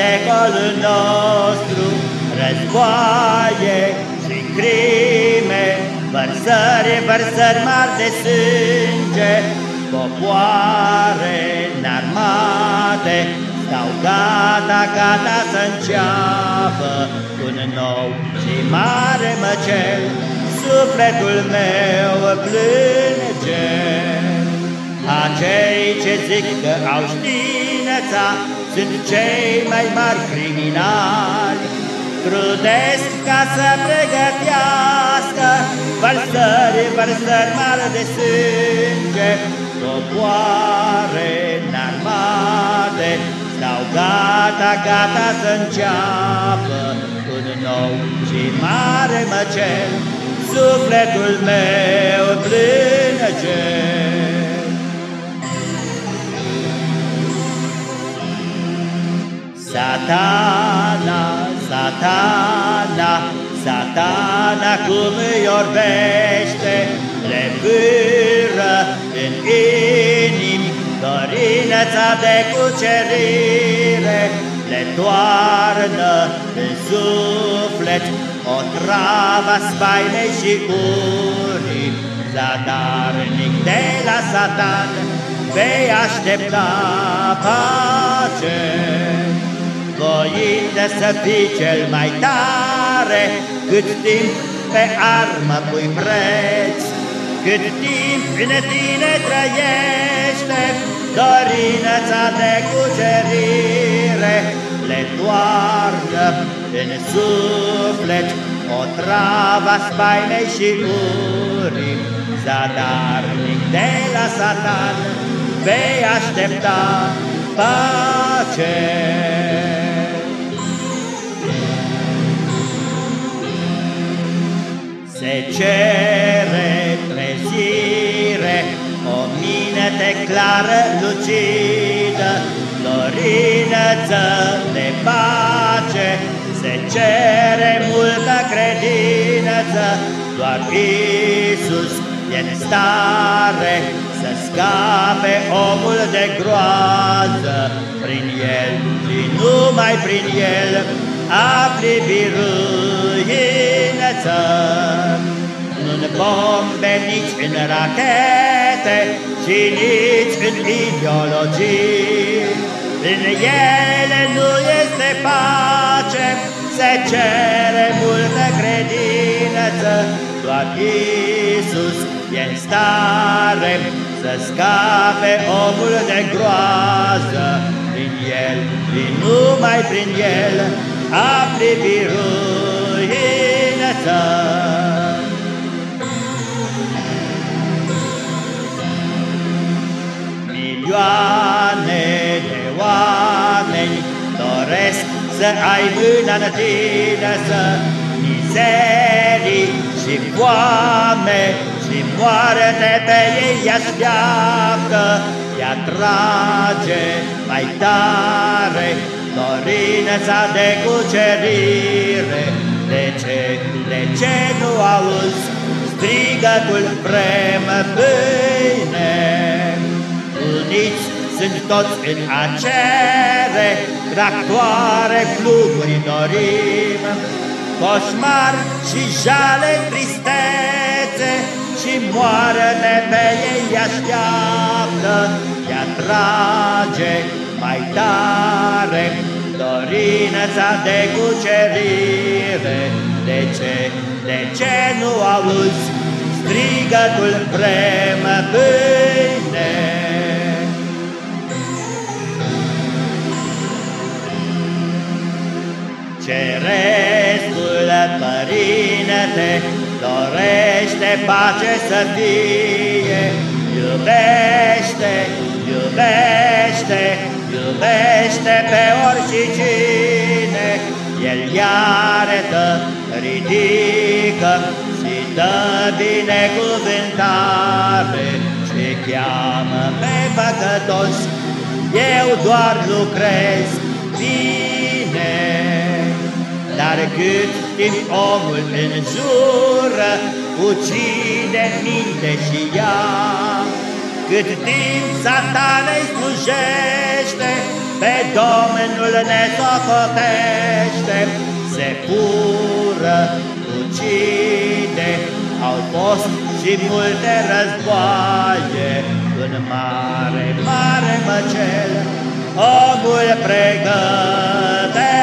secolul nostru, războaie și crime, vărsări, vărsări mari de sânge, popoare în armate, stau gata, gata să înceapă un nou și mare măcel, sufletul meu plânge. Acei ce zic că au știința sunt cei mai mari criminali, Trudesc ca să pregătească Vărsări, vărsări mari de sânge. Popoare în armate. Stau gata, gata să înceapă Un nou și mare măcel. Sufletul meu plânge Satana, satana, satana cum îi orbește, le vâră în inimi dorința de cucerire, le toarnă în suflet o travă spaimei și urii, zadarnic de la satan vei aștepta pace voind să fii cel mai tare, cât timp pe armă pui preț, cât timp în tine trăiește dorința de cucerire, le toarnă în suflet o travă spaimei și urii, zadarnic de la satan, vei aștepta pace. Se cere trezire, o minte clară, lucidă, dorinăță de pace, se cere multă credință, doar Iisus e în stare să scape omul de groază, prin el și numai prin el afli biruință. Nu în bombe, nici în rachete și nici în ideologii. În ele nu este pace, se cere multă credință, doar Iisus e în stare să scape omul de groază. Prin el, și numai prin el, afli biruință. Milioane de oameni doresc să ai mâna în tine să mizerii și foame și moarte pe ei așteaptă, ea trage mai tare dorința de cucerire. De ce, de ce nu auzi strigătul vrem pâine? Uniți sunt toți în acere, tractoare, fluguri dorim, coșmar și jale tristețe și moară-ne pe ei așteaptă, ea trage mai tare dorința de cucerire. De ce, de ce nu auzi strigătul vrem Părinte dorește pace să fie, iubește, iubește, iubește pe oricine, El iartă, ridică și dă binecuvântare. Și cheamă pe păcătoși, eu doar lucrez bine. Dar cât timp omul înjură, ucide minte și ea, cât timp satanei slujește, pe Domnul ne socotește, se fură, ucide, au fost și multe războaie, în mare, mare măcel, omul pregătește